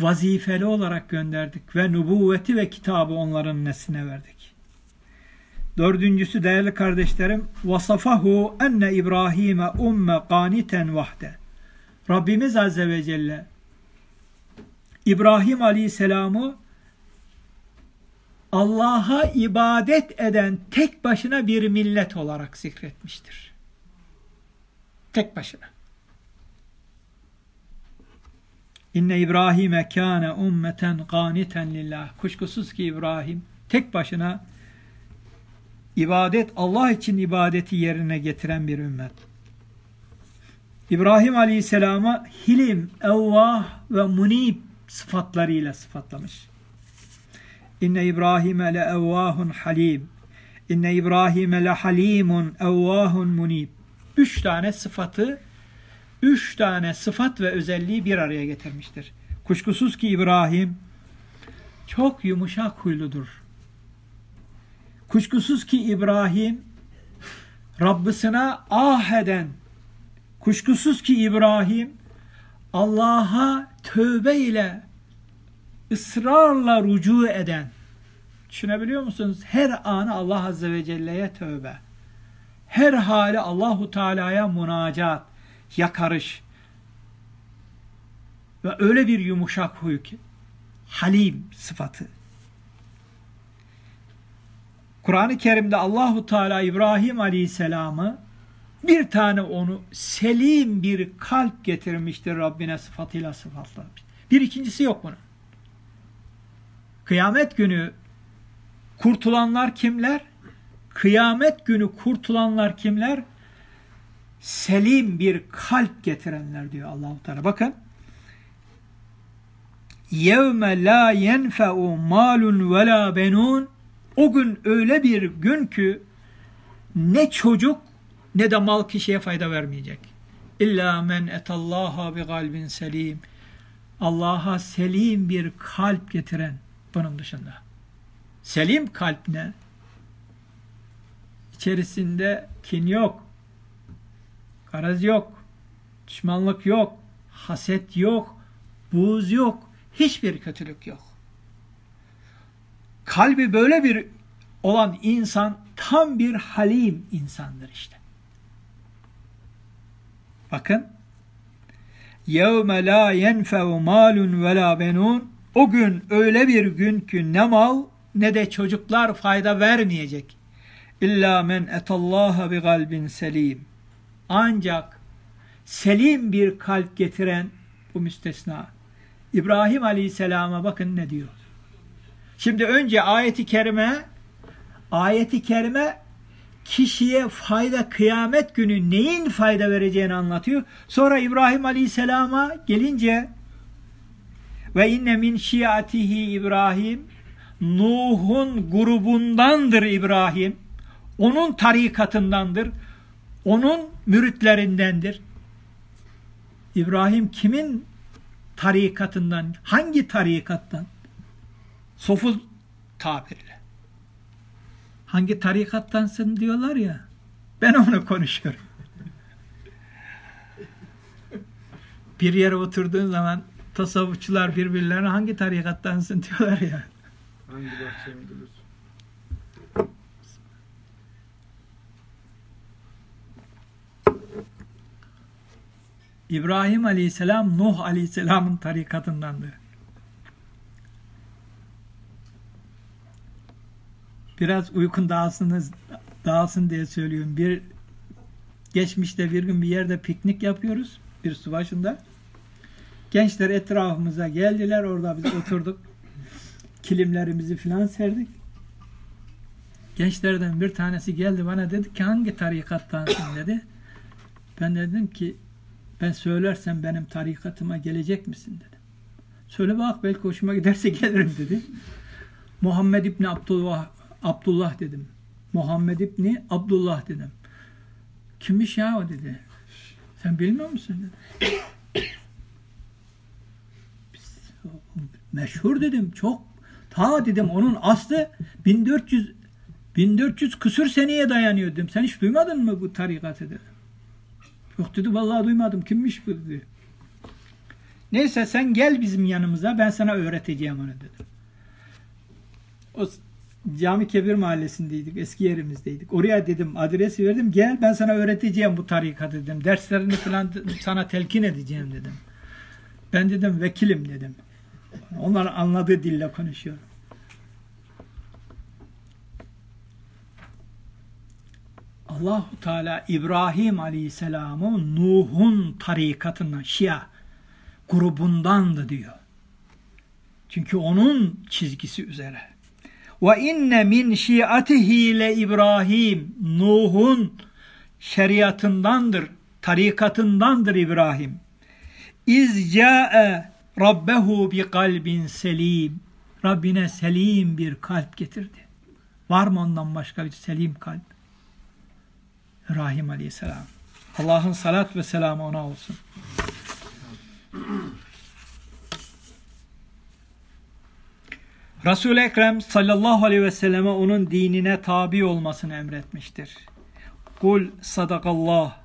vazifeli olarak gönderdik ve nübüvveti ve kitabı onların nesline verdik. Dördüncüsü değerli kardeşlerim vasafahu enne İbrahim'e umme qaniten vahde. Rabbimiz Azze ve Celle İbrahim Aleyhisselam'ı Allah'a ibadet eden tek başına bir millet olarak zikretmiştir. Tek başına. İnne İbrahim'e kâne ummeten qaniten lillah. Kuşkusuz ki İbrahim tek başına ibadet Allah için ibadeti yerine getiren bir ümmet. İbrahim Aleyhisselam'a hilim, evvah ve munib sıfatlarıyla sıfatlamış. İnne İbrahim'e le evvahun halim. İnne İbrahim'e le halimun evvahun munib. Üç tane sıfatı, üç tane sıfat ve özelliği bir araya getirmiştir. Kuşkusuz ki İbrahim çok yumuşak huyludur Kuşkusuz ki İbrahim Rabbisine ah eden, kuşkusuz ki İbrahim Allah'a tövbe ile ısrarla rucu eden, düşünebiliyor musunuz? Her anı Allah Azze ve Celle'ye tövbe. Her hali Allahu Teala'ya münacat, yakarış. Ve öyle bir yumuşak huy ki, halim sıfatı. Kur'an-ı Kerim'de Allahu Teala İbrahim Aleyhisselam'ı bir tane onu selim bir kalp getirmiştir Rabbine sıfatıyla sıfatlamış. Bir ikincisi yok bunun. Kıyamet günü kurtulanlar kimler? Kıyamet günü kurtulanlar kimler? Selim bir kalp getirenler diyor Allahu Teala. Bakın. Yevme la yenfe'u malun ve la benun o gün öyle bir gün ki ne çocuk ne de mal kişiye fayda vermeyecek. İlla men etallaha bi kalbin selim. Allah'a selim bir kalp getiren bunun dışında. Selim kalp ne? İçerisinde kin yok. Garaz yok. Düşmanlık yok. Haset yok. Buğz yok. Hiçbir kötülük yok kalbi böyle bir olan insan tam bir halim insandır işte. Bakın. يَوْمَ لَا يَنْفَعُ مَالٌ وَلَا بَنُونَ O gün öyle bir gün ki ne mal ne de çocuklar fayda vermeyecek. İlla men etallaha bi kalbin selim. Ancak selim bir kalp getiren bu müstesna. İbrahim Aleyhisselam'a bakın ne diyor. Şimdi önce ayeti kerime ayeti kerime kişiye fayda kıyamet günü neyin fayda vereceğini anlatıyor. Sonra İbrahim Aleyhisselam'a gelince ve inne min şiatihi İbrahim Nuh'un grubundandır İbrahim. Onun tarikatındandır. Onun müritlerindendir. İbrahim kimin tarikatından? Hangi tarikattan? Soful tabirle. Hangi tarikattansın diyorlar ya. Ben onu konuşuyorum. Bir yere oturduğun zaman tasavvufçular birbirlerine hangi tarikattansın diyorlar ya. Hangi bahçeye müdürüz? İbrahim Aleyhisselam Nuh Aleyhisselam'ın tarikatındandı. Biraz uykun dağılsın, dağılsın diye söylüyorum. Bir geçmişte bir gün bir yerde piknik yapıyoruz. Bir su başında. Gençler etrafımıza geldiler. Orada biz oturduk. Kilimlerimizi filan serdik. Gençlerden bir tanesi geldi bana dedi ki hangi tarikattansın dedi. Ben dedim ki ben söylersem benim tarikatıma gelecek misin dedim. Söyle bak belki hoşuma giderse gelirim dedi. Muhammed İbni Abdullah, Abdullah dedim. Muhammed İbni Abdullah dedim. Kimmiş ya o dedi. Sen bilmiyor musun. Meşhur dedim. Çok. Ta dedim onun aslı 1400 1400 küsür seneye dayanıyor dedim. Sen hiç duymadın mı bu tarikatı dedim. Yok dedi vallahi duymadım. Kimmiş bu dedi. Neyse sen gel bizim yanımıza ben sana öğreteceğim onu dedim. O Cami Kebir mahallesindeydik. Eski yerimizdeydik. Oraya dedim adresi verdim. Gel ben sana öğreteceğim bu tarikatı dedim. Derslerini falan sana telkin edeceğim dedim. Ben dedim vekilim dedim. Onlar anladığı dille konuşuyor. Allahu Teala İbrahim Aleyhisselam'ı Nuh'un tarikatından Şia grubundandı diyor. Çünkü onun çizgisi üzere. Ve inne min şiatihi le İbrahim Nuh'un şeriatındandır, tarikatındandır İbrahim. İz ca'e Rabbehu bi kalbin selim. Rabbine selim bir kalp getirdi. Var mı ondan başka bir selim kalp? İbrahim Aleyhisselam. Allah'ın salat ve selamı ona olsun. Resul-i Ekrem sallallahu aleyhi ve selleme onun dinine tabi olmasını emretmiştir. Kul sadakallah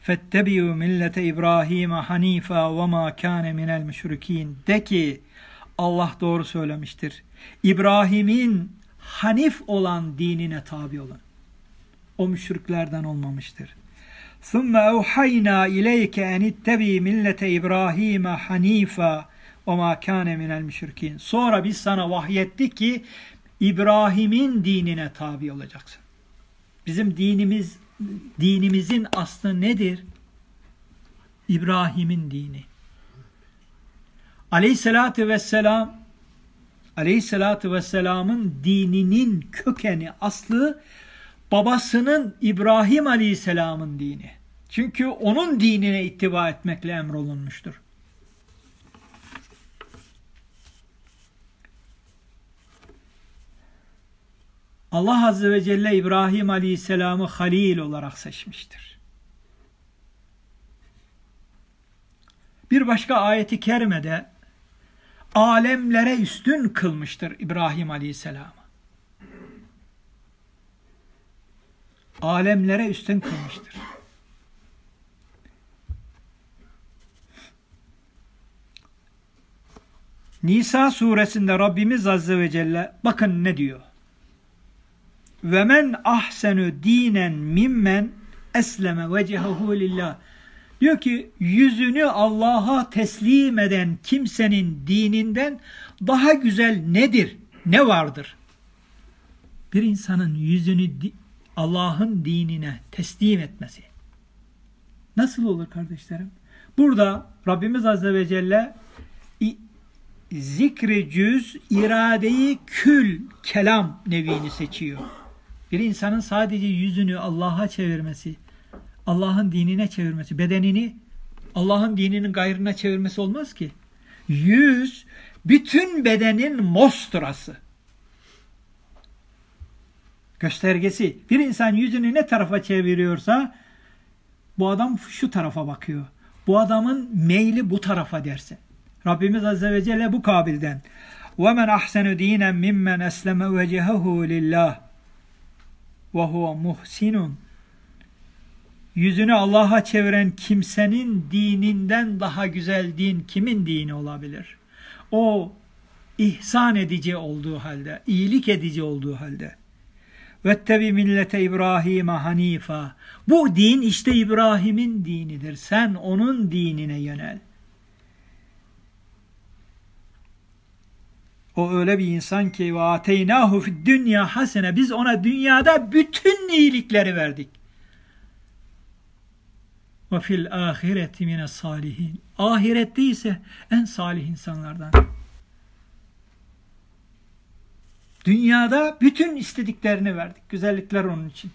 fettebi'u millete İbrahim hanifa ve ma kâne minel müşrikin. De ki Allah doğru söylemiştir. İbrahim'in hanif olan dinine tabi olun. O müşriklerden olmamıştır. ثُمَّ اَوْحَيْنَا اِلَيْكَ اَنِ اتَّبِي مِلَّةَ İbrahim o ma kâne minel müşrikîn. Sonra biz sana vahyettik ki İbrahim'in dinine tabi olacaksın. Bizim dinimiz dinimizin aslı nedir? İbrahim'in dini. Aleyhissalatü vesselam Aleyhissalatü vesselamın dininin kökeni, aslı babasının İbrahim Aleyhisselam'ın dini. Çünkü onun dinine ittiba etmekle emrolunmuştur. Allah Azze ve Celle İbrahim Aleyhisselam'ı Halil olarak seçmiştir. Bir başka ayeti kerimede alemlere üstün kılmıştır İbrahim Aleyhisselam'ı. Alemlere üstün kılmıştır. Nisa suresinde Rabbimiz Azze ve Celle bakın ne diyor. Ve men ahsenu dinen mimmen esleme vecehahu lillah. Diyor ki yüzünü Allah'a teslim eden kimsenin dininden daha güzel nedir? Ne vardır? Bir insanın yüzünü Allah'ın dinine teslim etmesi. Nasıl olur kardeşlerim? Burada Rabbimiz Azze ve Celle zikri cüz, iradeyi kül, kelam nevini seçiyor. Bir insanın sadece yüzünü Allah'a çevirmesi, Allah'ın dinine çevirmesi, bedenini Allah'ın dininin gayrına çevirmesi olmaz ki. Yüz, bütün bedenin mostrası. Göstergesi. Bir insan yüzünü ne tarafa çeviriyorsa bu adam şu tarafa bakıyor. Bu adamın meyli bu tarafa derse. Rabbimiz Azze ve Celle bu kabilden. وَمَنْ أَحْسَنُ د۪ينًا مِمَّنْ أَسْلَمَ وَجَهَهُ لِلّٰهِ ve huve muhsinun. Yüzünü Allah'a çeviren kimsenin dininden daha güzel din kimin dini olabilir? O ihsan edici olduğu halde, iyilik edici olduğu halde. Vettebi millete İbrahim'e hanifa. Bu din işte İbrahim'in dinidir. Sen onun dinine yönel. O öyle bir insan ki ve ateynahu fid dünya hasene. Biz ona dünyada bütün iyilikleri verdik. Ve fil ahireti mine salihin. Ahirette ise en salih insanlardan. Dünyada bütün istediklerini verdik. Güzellikler onun için.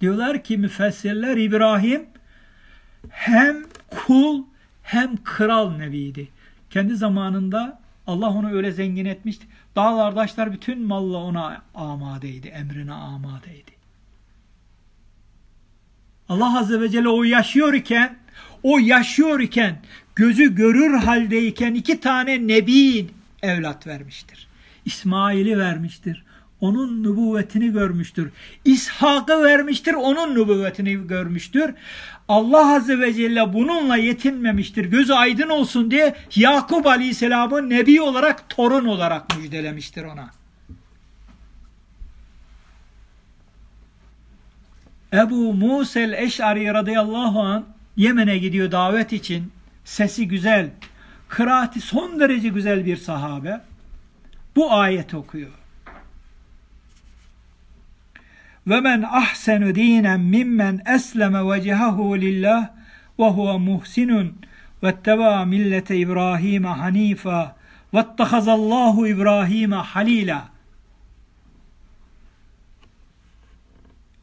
Diyorlar ki müfessirler İbrahim hem kul hem kral nebiydi. Kendi zamanında Allah onu öyle zengin etmişti. Dağlar taşlar bütün malla ona amadeydi. Emrine amadeydi. Allah Azze ve Celle o yaşıyor iken o yaşıyor iken gözü görür haldeyken iki tane nebi evlat vermiştir. İsmail'i vermiştir. Onun nübüvvetini görmüştür. İshak'ı vermiştir. Onun nübüvvetini görmüştür. Allah Azze ve Celle bununla yetinmemiştir. Gözü aydın olsun diye Yakup Aleyhisselam'ı nebi olarak, torun olarak müjdelemiştir ona. Ebu Musel Eş'ari radıyallahu an Yemen'e gidiyor davet için. Sesi güzel, kıraati son derece güzel bir sahabe. Bu ayet okuyor. Ve men ahsenu dinen mimmen esleme vecehahu lillah ve huve muhsinun vetteba millete İbrahim hanifa vettehazallahu İbrahim halila.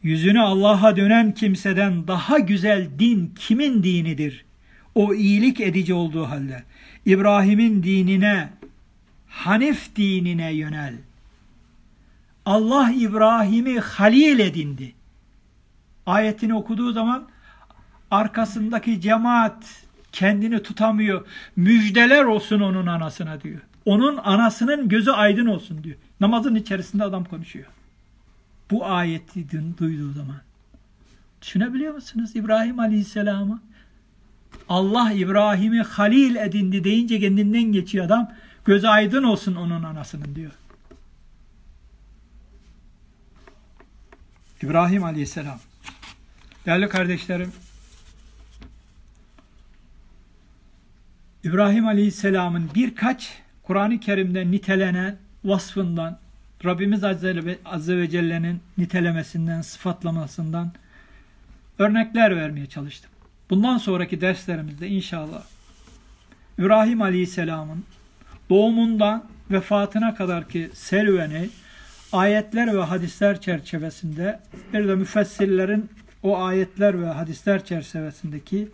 Yüzünü Allah'a dönen kimseden daha güzel din kimin dinidir? O iyilik edici olduğu halde. İbrahim'in dinine, Hanif dinine yönel. Allah İbrahim'i halil edindi. Ayetini okuduğu zaman arkasındaki cemaat kendini tutamıyor. Müjdeler olsun onun anasına diyor. Onun anasının gözü aydın olsun diyor. Namazın içerisinde adam konuşuyor. Bu ayeti duyduğu zaman. Düşünebiliyor musunuz İbrahim Aleyhisselam'ı? Allah İbrahim'i halil edindi deyince kendinden geçiyor adam. Gözü aydın olsun onun anasının diyor. İbrahim Aleyhisselam. Değerli kardeşlerim, İbrahim Aleyhisselam'ın birkaç Kur'an-ı Kerim'de nitelenen vasfından, Rabbimiz Azze ve Celle'nin nitelemesinden, sıfatlamasından örnekler vermeye çalıştım. Bundan sonraki derslerimizde inşallah İbrahim Aleyhisselam'ın doğumundan vefatına kadar ki serüveni ayetler ve hadisler çerçevesinde bir de müfessirlerin o ayetler ve hadisler çerçevesindeki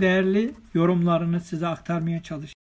değerli yorumlarını size aktarmaya çalışıyorum.